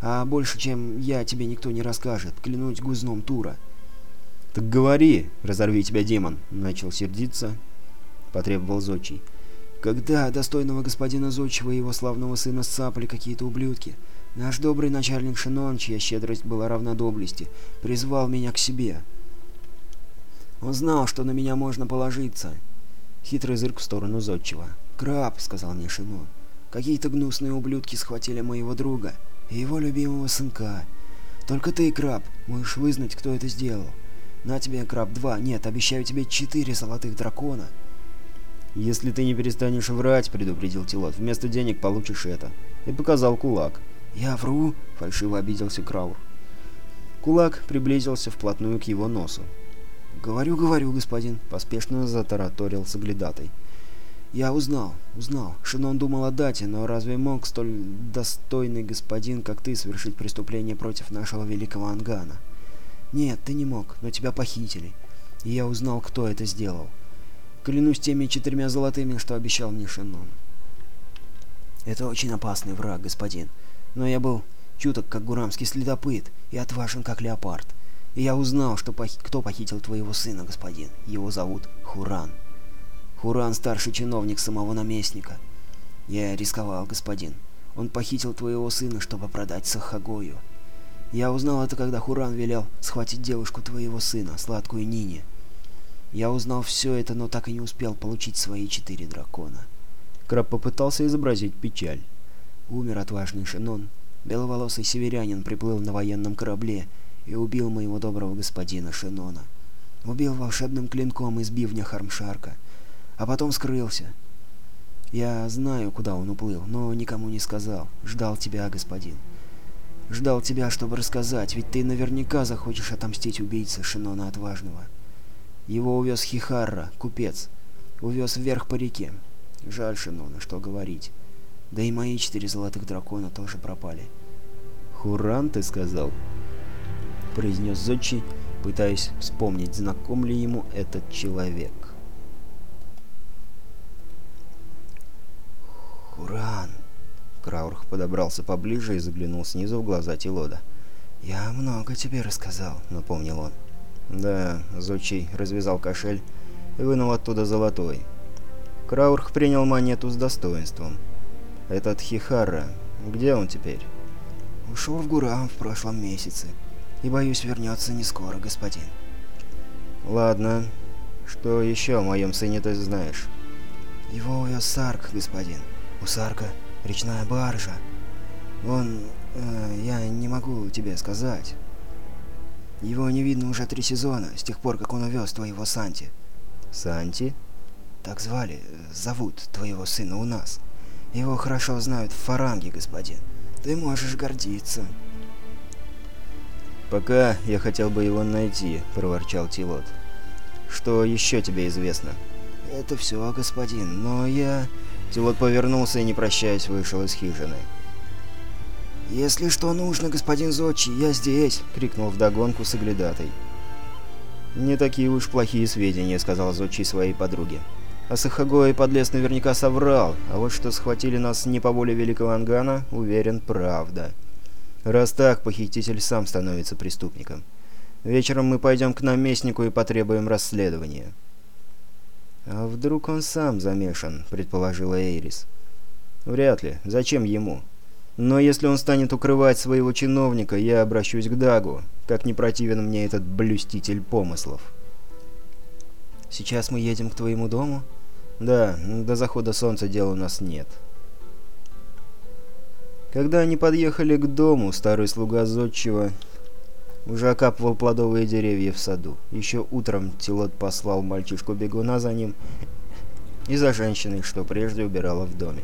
А больше, чем я, тебе никто не расскажет. Клянусь гузном Тура. «Так говори, разорви тебя, демон!» — начал сердиться, потребовал Зодчий. «Когда достойного господина Зодчего и его славного сына сцапали какие-то ублюдки, наш добрый начальник Шинон, чья щедрость была равна доблести, призвал меня к себе. Он знал, что на меня можно положиться». Хитрый зырк в сторону Зодчего. «Краб», — сказал мне Шинон, — «какие-то гнусные ублюдки схватили моего друга и его любимого сынка. Только ты, Краб, можешь вызнать, кто это сделал». На тебе, краб, два, нет, обещаю тебе четыре золотых дракона. Если ты не перестанешь врать, предупредил Тилот, вместо денег получишь это. И показал кулак. Я вру, фальшиво обиделся Краур. Кулак приблизился вплотную к его носу. «Говорю, говорю, господин», — поспешно затараторил соглядатой. «Я узнал, узнал. Шинон думал о дате, но разве мог столь достойный господин, как ты, совершить преступление против нашего великого Ангана?» «Нет, ты не мог, но тебя похитили. И я узнал, кто это сделал. Клянусь теми четырьмя золотыми, что обещал мне Шеннон. Это очень опасный враг, господин. Но я был чуток, как гурамский следопыт, и отважен, как леопард. И я узнал, что пох... кто похитил твоего сына, господин. Его зовут Хуран. Хуран — старший чиновник самого наместника. Я рисковал, господин. Он похитил твоего сына, чтобы продать Сахагою. Я узнал это, когда Хуран велел схватить девушку твоего сына, сладкую Нине. Я узнал все это, но так и не успел получить свои четыре дракона. Краб попытался изобразить печаль. Умер отважный Шинон. Беловолосый северянин приплыл на военном корабле и убил моего доброго господина Шинона. Убил волшебным клинком из бивня Хармшарка, а потом скрылся. Я знаю, куда он уплыл, но никому не сказал. Ждал тебя, господин. Ждал тебя, чтобы рассказать, ведь ты наверняка захочешь отомстить убийце Шинона Отважного. Его увез Хихарра, купец. Увез вверх по реке. Жаль Шинона, что говорить. Да и мои четыре золотых дракона тоже пропали. «Хуран, ты сказал?» произнес Зодчий, пытаясь вспомнить, знаком ли ему этот человек. «Хуран!» Краурх подобрался поближе и заглянул снизу в глаза Тилода. «Я много тебе рассказал», — напомнил он. «Да», — Зучий развязал кошель и вынул оттуда золотой. Краурх принял монету с достоинством. «Этот Хихара, где он теперь?» «Ушел в Гурам в прошлом месяце, и, боюсь, вернется не скоро, господин». «Ладно. Что еще о моем сыне ты знаешь?» «Его увез Сарк, господин. У Сарка речная баржа. Он... Э, я не могу тебе сказать. Его не видно уже три сезона, с тех пор, как он увез твоего Санти. Санти? Так звали, зовут твоего сына у нас. Его хорошо знают в Фаранге, господин. Ты можешь гордиться. «Пока я хотел бы его найти», — проворчал Тилот. «Что еще тебе известно?» «Это все, господин, но я...» Тилот повернулся и, не прощаясь, вышел из хижины. «Если что нужно, господин Зодчий, я здесь!» — крикнул вдогонку соглядатой. «Не такие уж плохие сведения», — сказал Зодчий своей подруге. «А Сахагой подлец наверняка соврал, а вот что схватили нас не по воле великого Ангана, уверен, правда. Раз так, похититель сам становится преступником. Вечером мы пойдем к наместнику и потребуем расследования». «А вдруг он сам замешан?» — предположила Эйрис. «Вряд ли. Зачем ему? Но если он станет укрывать своего чиновника, я обращусь к Дагу, как не противен мне этот блюститель помыслов». «Сейчас мы едем к твоему дому?» «Да, до захода солнца дела у нас нет». Когда они подъехали к дому, старый слуга Зодчего уже окапывал плодовые деревья в саду. Еще утром Тилот послал мальчишку-бегуна за ним и за женщиной, что прежде убирала в доме.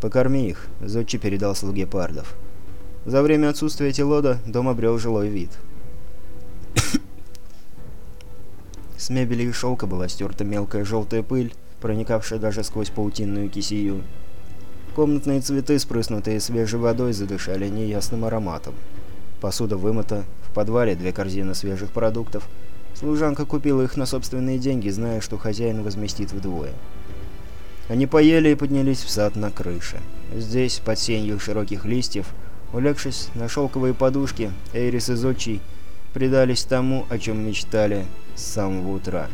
«Покорми их», — Зодчи передал слуге пардов. За время отсутствия Тилода дом обрел жилой вид. С мебели и шелка была стерта мелкая желтая пыль, проникавшая даже сквозь паутинную кисию. Комнатные цветы, спрыснутые свежей водой, задышали неясным ароматом. Посуда вымыта, в подвале две корзины свежих продуктов. Служанка купила их на собственные деньги, зная, что хозяин возместит вдвое. Они поели и поднялись в сад на крыше. Здесь, под сенью широких листьев, Улегшись на шелковые подушки, Эйрис и Зодчий предались тому, о чем мечтали с самого утра.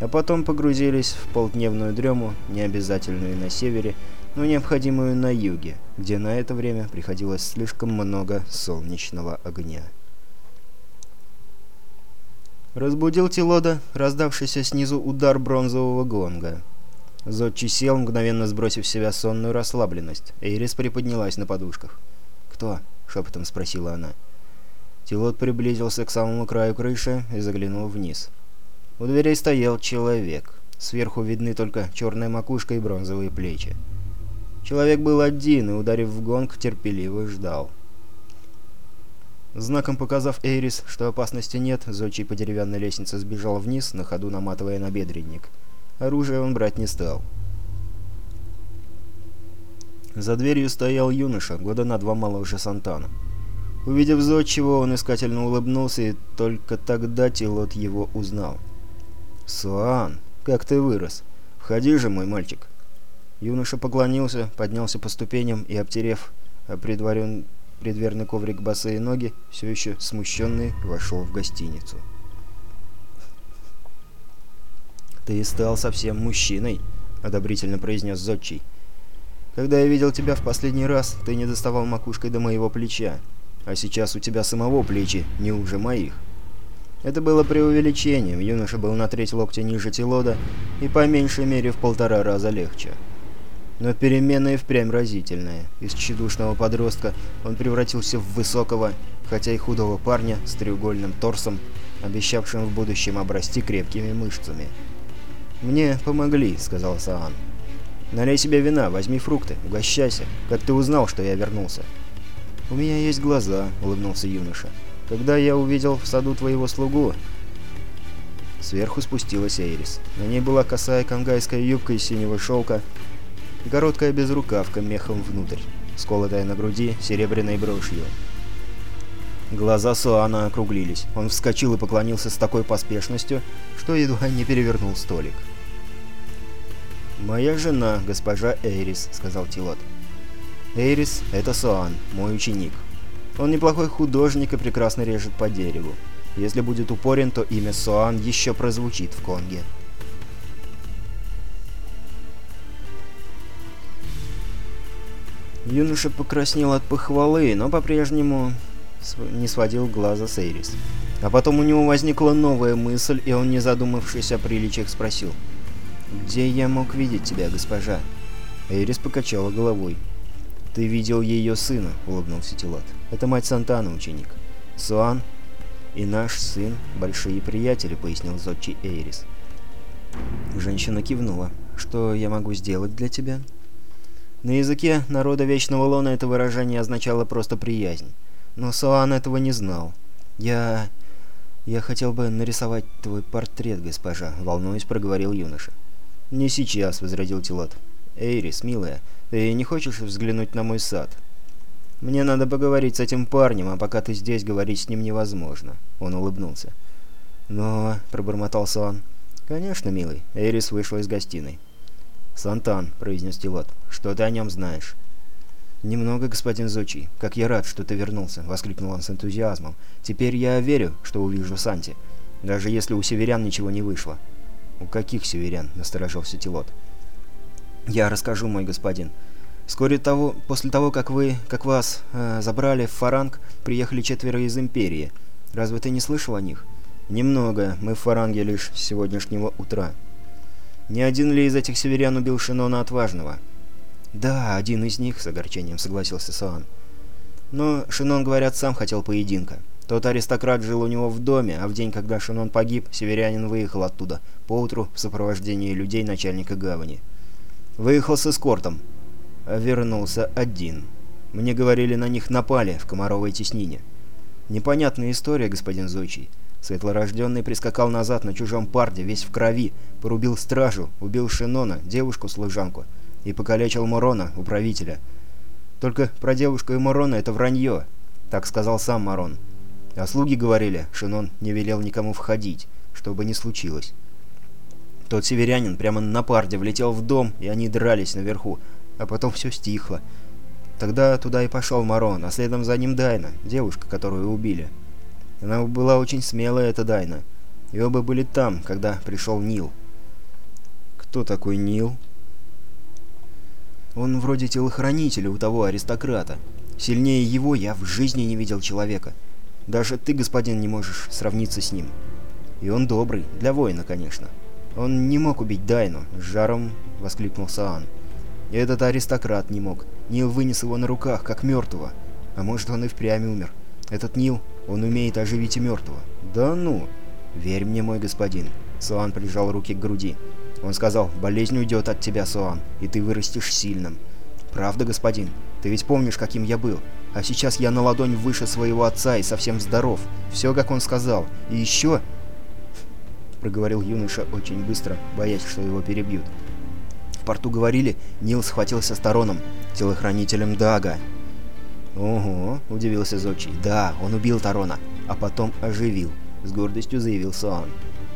А потом погрузились в полдневную дрему, необязательную на севере, но необходимую на юге, где на это время приходилось слишком много солнечного огня. Разбудил Тилода, раздавшийся снизу удар бронзового гонга. Зодчий сел, мгновенно сбросив с себя сонную расслабленность. Эйрис приподнялась на подушках. «Кто?» — шепотом спросила она. Тилот приблизился к самому краю крыши и заглянул вниз. У дверей стоял человек. Сверху видны только черная макушка и бронзовые плечи. Человек был один и, ударив в гонг, терпеливо ждал. Знаком показав Эйрис, что опасности нет, Зодчий по деревянной лестнице сбежал вниз, на ходу наматывая набедренник. Оружие он брать не стал. За дверью стоял юноша, года на два моложе Сантана. Увидев Зодчего, он искательно улыбнулся, и только тогда Тилот его узнал. «Суан, как ты вырос! Входи же, мой мальчик!» Юноша поклонился, поднялся по ступеням и, обтерев предварен предверный коврик босые ноги, все еще смущенный, вошел в гостиницу. «Ты стал совсем мужчиной», — одобрительно произнес Зодчий. «Когда я видел тебя в последний раз, ты не доставал макушкой до моего плеча, а сейчас у тебя самого плечи не уже моих». Это было преувеличением, юноша был на треть локтя ниже Тилода и по меньшей мере в полтора раза легче. Но перемена и впрямь разительная. Из тщедушного подростка он превратился в высокого, хотя и худого парня с треугольным торсом, обещавшим в будущем обрасти крепкими мышцами. «Мне помогли», — сказал Саан. «Налей себе вина, возьми фрукты, угощайся. Как ты узнал, что я вернулся?» «У меня есть глаза», — улыбнулся юноша. «Когда я увидел в саду твоего слугу...» Сверху спустилась Эйрис. На ней была косая конгайская юбка из синего шелка, Короткая безрукавка мехом внутрь, сколотая на груди серебряной брошью. Глаза Суана округлились. Он вскочил и поклонился с такой поспешностью, что едва не перевернул столик. «Моя жена, госпожа Эйрис», — сказал Тилот. «Эйрис — это Суан, мой ученик. Он неплохой художник и прекрасно режет по дереву. Если будет упорен, то имя Суан еще прозвучит в Конге». Юноша покраснел от похвалы, но по-прежнему не сводил глаза с Эйрис. А потом у него возникла новая мысль, и он, не задумавшись о приличиях, спросил. «Где я мог видеть тебя, госпожа?» Эйрис покачала головой. «Ты видел ее сына», — улыбнулся Тилат. «Это мать Сантана, ученик. Суан и наш сын — большие приятели», — пояснил Зодчий Эйрис. Женщина кивнула. «Что я могу сделать для тебя?» На языке народа Вечного Лона это выражение означало просто приязнь. Но Соан этого не знал. «Я... я хотел бы нарисовать твой портрет, госпожа», — волнуясь, проговорил юноша. «Не сейчас», — возразил Тилот. «Эйрис, милая, ты не хочешь взглянуть на мой сад?» «Мне надо поговорить с этим парнем, а пока ты здесь, говорить с ним невозможно». Он улыбнулся. «Но...» — пробормотал Соан. «Конечно, милый». Эйрис вышла из гостиной. «Сантан», — произнес Тилот, — «что ты о нем знаешь?» «Немного, господин Зучий. Как я рад, что ты вернулся», — воскликнул он с энтузиазмом. «Теперь я верю, что увижу Санти, даже если у северян ничего не вышло». «У каких северян?» — насторожился Тилот. «Я расскажу, мой господин. Вскоре того, после того, как вы, как вас э, забрали в Фаранг, приехали четверо из Империи. Разве ты не слышал о них?» «Немного. Мы в Фаранге лишь с сегодняшнего утра». Не один ли из этих северян убил Шинона Отважного? Да, один из них, с огорчением согласился Саан. Но Шинон, говорят, сам хотел поединка. Тот аристократ жил у него в доме, а в день, когда Шинон погиб, северянин выехал оттуда, поутру в сопровождении людей начальника гавани. Выехал с эскортом, вернулся один. Мне говорили, на них напали в Комаровой теснине. Непонятная история, господин Зойчий. Светлорожденный прискакал назад на чужом парде, весь в крови, порубил стражу, убил Шинона, девушку-служанку, и покалечил Морона, управителя. Только про девушку и Морона это вранье, так сказал сам Морон. А слуги говорили, Шинон не велел никому входить, что бы ни случилось. Тот северянин прямо на парде влетел в дом, и они дрались наверху, а потом все стихло. Тогда туда и пошел Марон, а следом за ним Дайна, девушка, которую убили. Она была очень смелая, эта Дайна. И оба были там, когда пришел Нил. Кто такой Нил? Он вроде телохранителя у того аристократа. Сильнее его я в жизни не видел человека. Даже ты, господин, не можешь сравниться с ним. И он добрый, для воина, конечно. Он не мог убить Дайну, с жаром воскликнул Саан. И этот аристократ не мог. Нил вынес его на руках, как мертвого. А может, он и впрямь умер. Этот Нил, он умеет оживить и мертвого. Да ну! Верь мне, мой господин. Суан прижал руки к груди. Он сказал, болезнь уйдет от тебя, Суан, и ты вырастешь сильным. Правда, господин? Ты ведь помнишь, каким я был? А сейчас я на ладонь выше своего отца и совсем здоров. Все, как он сказал. И еще...» Проговорил юноша очень быстро, боясь, что его перебьют. В порту говорили, Нил схватился с Тароном, телохранителем Дага. «Ого», — удивился Зодчий. «Да, он убил Тарона, а потом оживил», — с гордостью заявил Суан.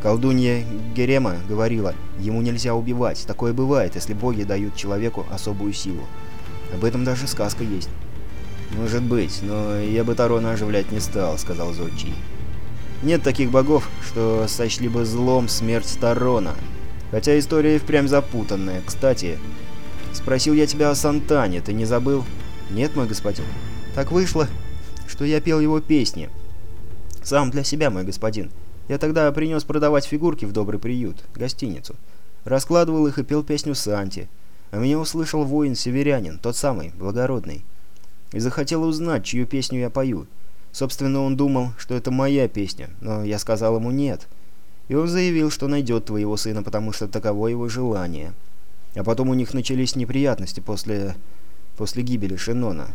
Колдунья Герема говорила, ему нельзя убивать, такое бывает, если боги дают человеку особую силу. Об этом даже сказка есть. «Может быть, но я бы Тарона оживлять не стал», — сказал Зодчий. «Нет таких богов, что сочли бы злом смерть Тарона. Хотя история и впрямь запутанная. Кстати, спросил я тебя о Сантане, ты не забыл?» «Нет, мой господин. Так вышло, что я пел его песни. Сам для себя, мой господин. Я тогда принес продавать фигурки в добрый приют, гостиницу. Раскладывал их и пел песню Санти. А меня услышал воин-северянин, тот самый, благородный. И захотел узнать, чью песню я пою. Собственно, он думал, что это моя песня, но я сказал ему нет. И он заявил, что найдет твоего сына, потому что таково его желание. А потом у них начались неприятности после... после гибели Шинона.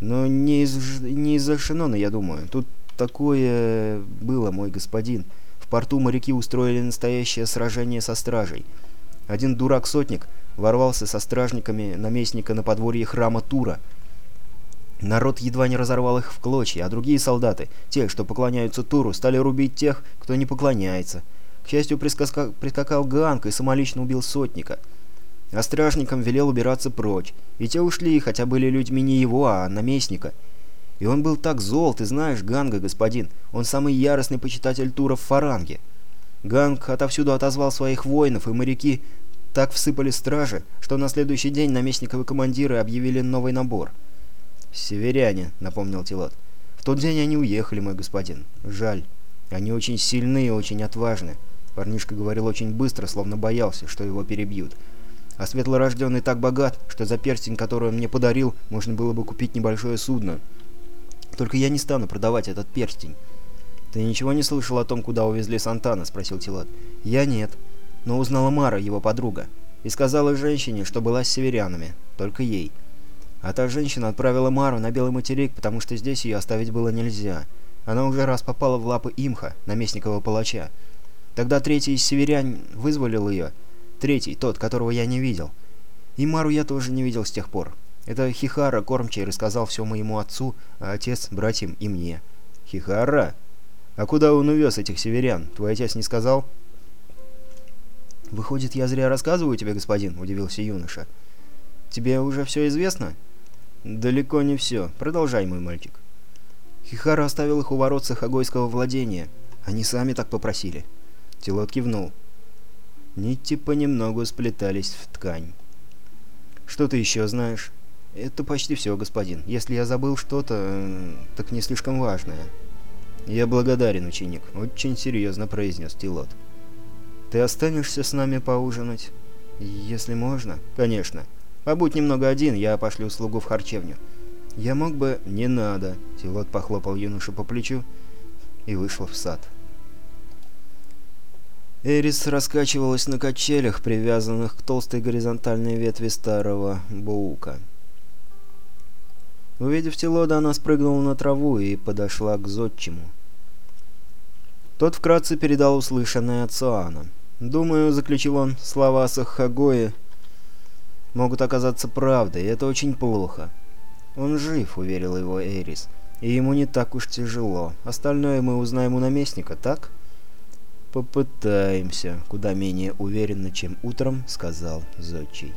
Но не из-за не из Шинона, я думаю. Тут такое было, мой господин. В порту моряки устроили настоящее сражение со стражей. Один дурак-сотник ворвался со стражниками наместника на подворье храма Тура. Народ едва не разорвал их в клочья, а другие солдаты, те, что поклоняются Туру, стали рубить тех, кто не поклоняется. К счастью, прискака... прискакал Ганг и самолично убил сотника. А стражникам велел убираться прочь, и те ушли, хотя были людьми не его, а наместника – и он был так зол, ты знаешь, Ганга, господин. Он самый яростный почитатель туров в Фаранге. Ганг отовсюду отозвал своих воинов, и моряки так всыпали стражи, что на следующий день наместниковы командиры объявили новый набор. «Северяне», — напомнил Тилот. «В тот день они уехали, мой господин. Жаль. Они очень сильны и очень отважны». Парнишка говорил очень быстро, словно боялся, что его перебьют. «А светлорожденный так богат, что за перстень, который он мне подарил, можно было бы купить небольшое судно». Только я не стану продавать этот перстень». «Ты ничего не слышал о том, куда увезли Сантана?» — спросил Тилот. «Я нет. Но узнала Мара, его подруга. И сказала женщине, что была с северянами. Только ей. А та женщина отправила Мару на Белый материк, потому что здесь ее оставить было нельзя. Она уже раз попала в лапы Имха, наместникового палача. Тогда третий из северян вызволил ее. Третий, тот, которого я не видел. И Мару я тоже не видел с тех пор. Это Хихара кормчий рассказал все моему отцу, а отец братьям и мне. Хихара? А куда он увез этих северян? Твой отец не сказал? Выходит, я зря рассказываю тебе, господин, удивился юноша. Тебе уже все известно? Далеко не все. Продолжай, мой мальчик. Хихара оставил их у ворот Сахагойского владения. Они сами так попросили. Телот кивнул. Нити понемногу сплетались в ткань. «Что ты еще знаешь?» «Это почти все, господин. Если я забыл что-то, э, так не слишком важное». «Я благодарен, ученик», — очень серьезно произнес Тилот. «Ты останешься с нами поужинать?» «Если можно?» «Конечно. Побудь немного один, я пошлю слугу в харчевню». «Я мог бы...» «Не надо», — Тилот похлопал юношу по плечу и вышел в сад. Эрис раскачивалась на качелях, привязанных к толстой горизонтальной ветви старого баука. Увидев Телода, она спрыгнула на траву и подошла к зодчему. Тот вкратце передал услышанное от Суана. «Думаю», — заключил он, — «слова Сахагоя могут оказаться правдой, и это очень плохо». «Он жив», — уверил его Эрис, — «и ему не так уж тяжело. Остальное мы узнаем у наместника, так?» «Попытаемся», — куда менее уверенно, чем утром, сказал Зодчий.